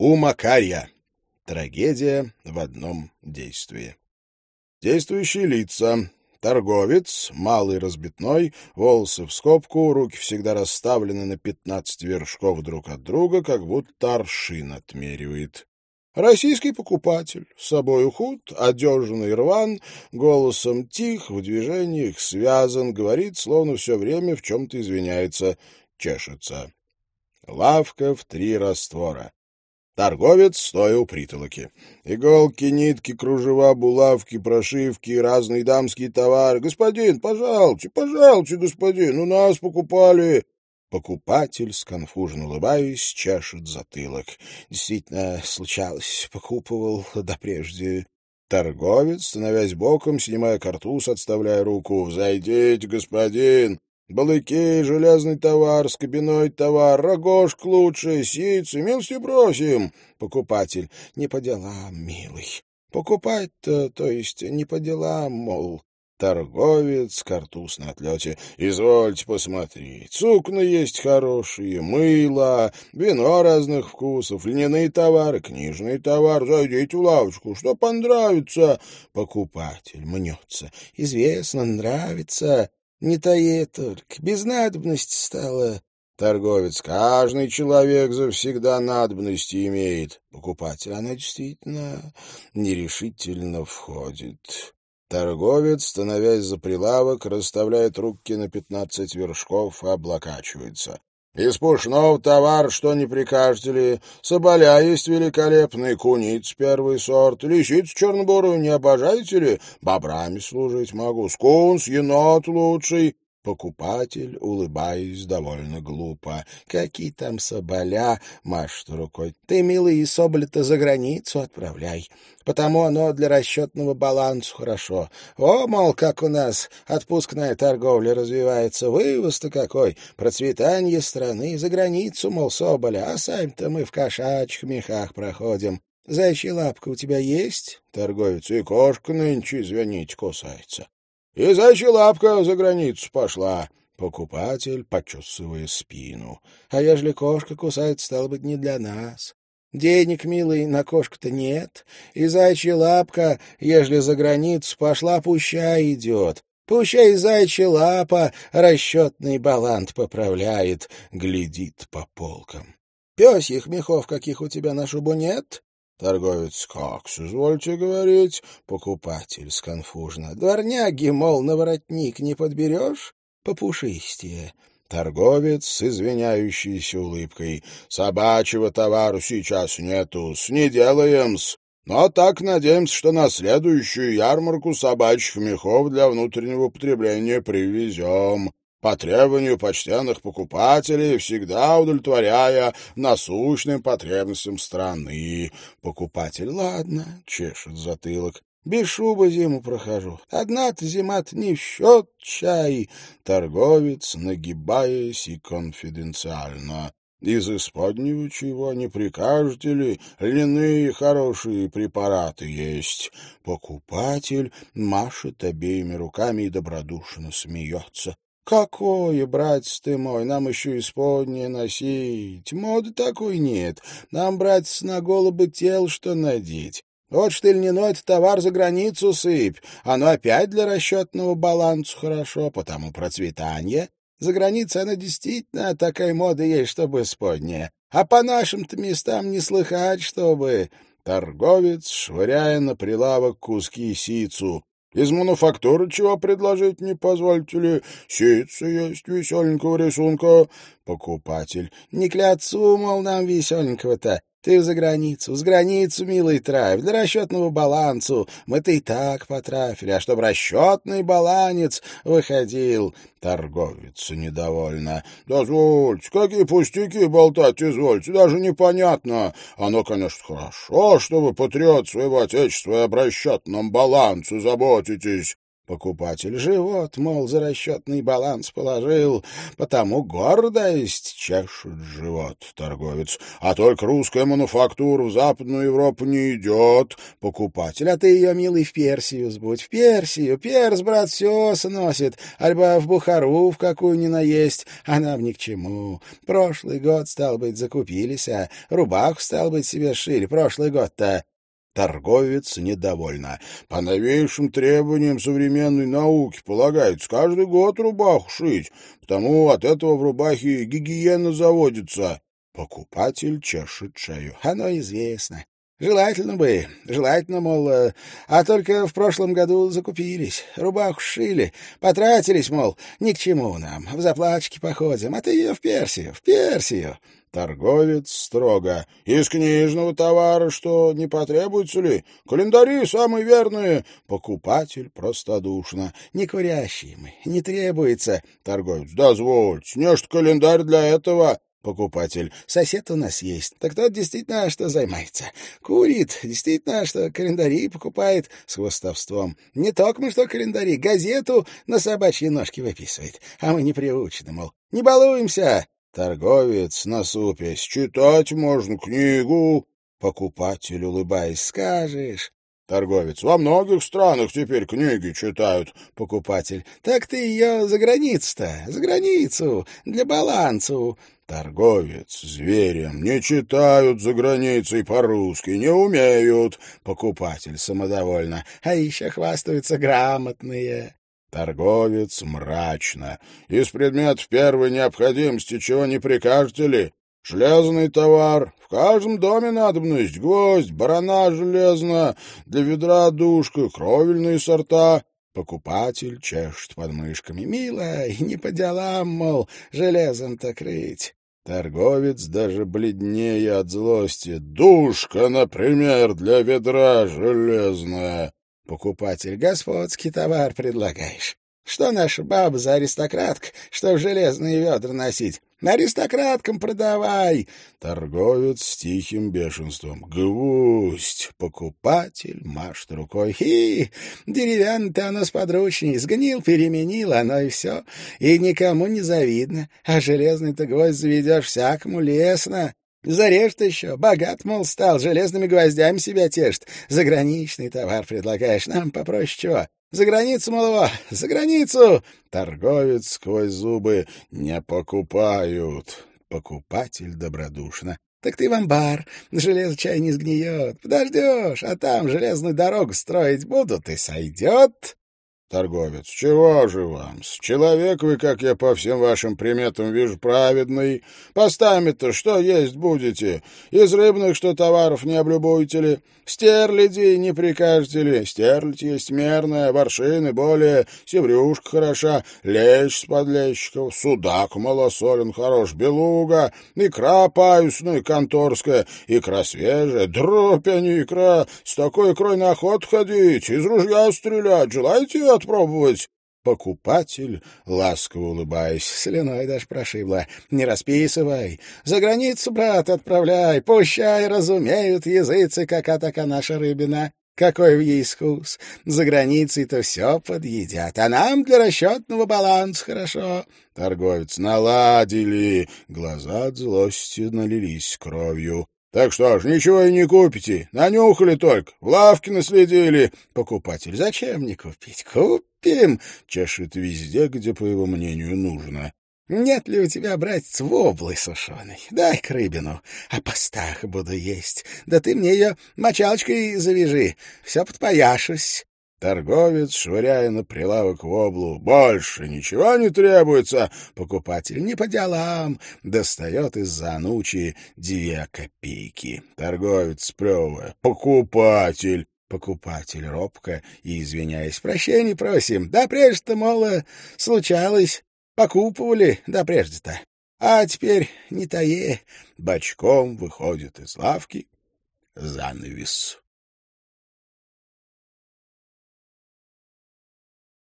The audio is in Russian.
У Макарья. Трагедия в одном действии. Действующие лица. Торговец, малый разбитной, волосы в скобку, руки всегда расставлены на пятнадцать вершков друг от друга, как будто аршин отмеривает. Российский покупатель, с собой худ, одежанный рван, голосом тих, в движениях связан, говорит, словно все время в чем-то извиняется, чешется. Лавка в три раствора. Торговец, стоя у притолоки. Иголки, нитки, кружева, булавки, прошивки, разный дамский товар. Господин, пожалуйте, пожалуйте, господин, у нас покупали. Покупатель, сконфужно улыбаясь, чешет затылок. Действительно, случалось, покупывал да прежде. Торговец, становясь боком, снимая картуз, отставляя руку. «Взойдите, господин! Балыки, железный товар, скобяной товар, рогожк лучше, сицы, милости просим. Покупатель. Не по делам, милый. Покупать-то, то есть не по делам, мол. Торговец, картуз на отлете. Извольте посмотреть. Сукна есть хорошие, мыло, вино разных вкусов, льняные товары, книжный товар. Зайдите в лавочку, что понравится. Покупатель мнется. Известно, нравится. Не тае только, без надобности стало. Торговец, каждый человек завсегда надобности имеет. Покупатель, она действительно нерешительно входит. Торговец, становясь за прилавок, расставляет руки на пятнадцать вершков и облокачивается. Из пушного товар, что не прикажете ли? Соболя есть великолепный, куниц первый сорт, лисиц чернобурую не обожаете ли? Бобрами служить могу, скунс, енот лучший. Покупатель, улыбаясь, довольно глупо. «Какие там соболя?» — машет рукой. «Ты, милый, соболя-то за границу отправляй. Потому оно для расчетного баланса хорошо. О, мол, как у нас отпускная торговля развивается. Вывоз-то какой! Процветание страны. За границу, мол, соболя. А сами-то мы в кошачьих мехах проходим. Зайчья лапка у тебя есть?» Торговец. «И кошка нынче, извините, кусается». И зайчья лапка за границу пошла. Покупатель, почесывая спину. А ежели кошка кусает, стало быть, не для нас. Денег, милый, на кошку-то нет. И зайчья лапка, ежели за границу пошла, пуща идет. Пущай зайчья лапа расчетный балант поправляет, глядит по полкам. Пёсьих мехов каких у тебя на шубу нет? Торговец, как, извольте говорить? Покупатель сконфужно. Дворняги, мол, на воротник не подберешь? Попушистее. Торговец с извиняющейся улыбкой. Собачьего товару сейчас нету-с, не делаем-с. Но так надеемся, что на следующую ярмарку собачьих мехов для внутреннего употребления привезем по требованию почтенных покупателей, всегда удовлетворяя насущным потребностям страны. Покупатель, ладно, чешет затылок. Без шубы зиму прохожу. Одна-то зима-то не в счет чай. Торговец, нагибаясь и конфиденциально. Из исподнего чего не прикажете ли? Льняные хорошие препараты есть. Покупатель машет обеими руками и добродушно смеется. Какое, братец ты мой, нам еще исподнее носить. Моды такой нет. Нам, братец, на голову тел что надеть. Вот что льняной товар за границу сыпь. Оно опять для расчетного баланса хорошо, потому процветание. За границей она действительно такая мода есть, чтобы исподняя. А по нашим-то местам не слыхать, чтобы... Торговец, швыряя на прилавок куски сицу, из мануфактуры чего предложить не позвольте ли? Ситца есть веселенького рисунка. Покупатель. Не к мол, нам веселенького-то. Ты за границу, с границу, милый, травь, для расчетного балансу. Мы-то и так потрафили, а чтоб расчетный баланец выходил. Торговец недовольно. Дозвольте, какие пустяки болтать извольте, даже непонятно. Оно, конечно, хорошо, что вы патриот своего отечества и об расчетном балансу заботитесь. Покупатель живот, мол, за расчетный баланс положил, потому гордость чешет живот. Торговец. А только русская мануфактура в Западную Европу не идет. Покупатель. А ты ее, милый, в Персию сбудь. В Персию. Перс, брат, все сносит. Альба в Бухару в какую ни наесть. А нам ни к чему. Прошлый год, стал быть, закупились, а рубаху, стал быть, себе шили. Прошлый год-то. Торговец недовольна. По новейшим требованиям современной науки полагается каждый год рубаху шить, потому от этого в рубахе гигиена заводится. Покупатель чешет шею. Оно известно. Желательно бы, желательно, мол, э, а только в прошлом году закупились, рубаху шили, потратились, мол, ни к чему нам, в заплаточки походим, а ты ее в Персию, в Персию. Торговец строго. «Из книжного товара что, не потребуется ли? Календари самые верные!» Покупатель простодушно. «Не курящие мы, не требуется!» Торговец. «Дозвольте, не что календарь для этого!» Покупатель. Сосед у нас есть. Так тот действительно что займается. Курит. Действительно что календари покупает с хвостовством. Не только мы что календари. Газету на собачьи ножки выписывает. А мы не приучены, мол. Не балуемся. Торговец, насупясь, читать можно книгу. Покупатель, улыбаясь, скажешь. Торговец. Во многих странах теперь книги читают. Покупатель. Так ты ее за границу-то, за границу, для балансу. Торговец зверем не читают за границей по-русски, не умеют. Покупатель самодовольно. А еще хвастаются грамотные. Торговец мрачно. Из предметов первой необходимости чего не прикажете ли? Железный товар. В каждом доме надобность. Гвоздь, барана железная, для ведра душка, кровельные сорта. Покупатель чешет подмышками. Милая, не по делам, мол, железом-то крыть. Торговец даже бледнее от злости. Душка, например, для ведра железная. Покупатель, господский товар предлагаешь. Что наша баба за аристократка, что в железные ведра носить? Аристократкам продавай. Торговец с тихим бешенством. Гвоздь. Покупатель машет рукой. Хи, деревянное-то оно сподручней. Сгнил, переменил, оно и все. И никому не завидно. А железный-то гвоздь заведешь всякому лестно. Зарежь еще. Богат, мол, стал, железными гвоздями себя тешит. Заграничный товар предлагаешь, нам попроще чего. За границу, малого, за границу! Торговец сквозь зубы не покупают. Покупатель добродушно. Так ты в амбар, железо чай не сгниет. Подождешь, а там железную дорогу строить будут и сойдет. Торговец. Чего же вам? С человек вы, как я по всем вашим приметам вижу, праведный. Постами-то что есть будете? Из рыбных что товаров не облюбуете ли? Стерляди не прикажете ли? Стерлядь есть мерная, воршины более, севрюшка хороша, лещ с подлещиков, судак малосолен хорош, белуга, икра паюсная, конторская, икра свежая, дробь, а не икра. С такой икрой на охот ходить, из ружья стрелять. Желаете отпробовать?» Покупатель, ласково улыбаясь, слюной даже прошибла. «Не расписывай. За границу, брат, отправляй. Пущай разумеют языцы, кака така наша рыбина. Какой в ей искус. За границей-то все подъедят, а нам для расчетного баланса хорошо». Торговец наладили. Глаза от злости налились кровью. Так что ж, ничего и не купите. Нанюхали только, в лавке наследили. Покупатель, зачем не купить? Купим. Чешет везде, где, по его мнению, нужно. Нет ли у тебя, братец, воблы сушеной? Дай-ка рыбину, а постах буду есть. Да ты мне ее мочалочкой завяжи, все подпояшусь. Торговец, швыряя на прилавок воблу. «Больше ничего не требуется!» Покупатель не по делам. Достает из-за анучи две копейки. Торговец, сплевывая. «Покупатель!» Покупатель робко и, извиняясь, прощения просим. Да прежде-то, мол, случалось. Покупывали, да прежде-то. А теперь не тае. Бочком выходит из лавки занавес.